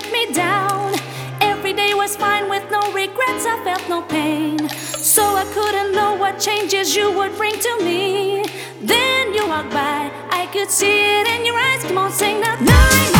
Let me down. Every day was fine with no regrets, I felt no pain. So I couldn't know what changes you would bring to me. Then you walked by, I could see it in your eyes. Come on, sing that.